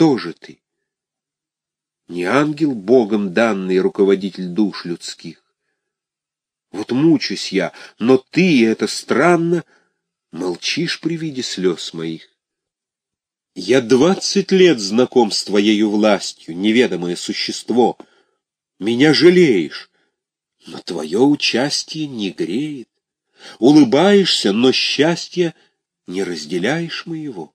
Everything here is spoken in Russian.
Кто же ты? Не ангел Богом данный руководитель душ людских. Вот мучусь я, но ты, и это странно, молчишь при виде слез моих. Я двадцать лет знаком с твоею властью, неведомое существо. Меня жалеешь, но твое участие не греет. Улыбаешься, но счастья не разделяешь моего.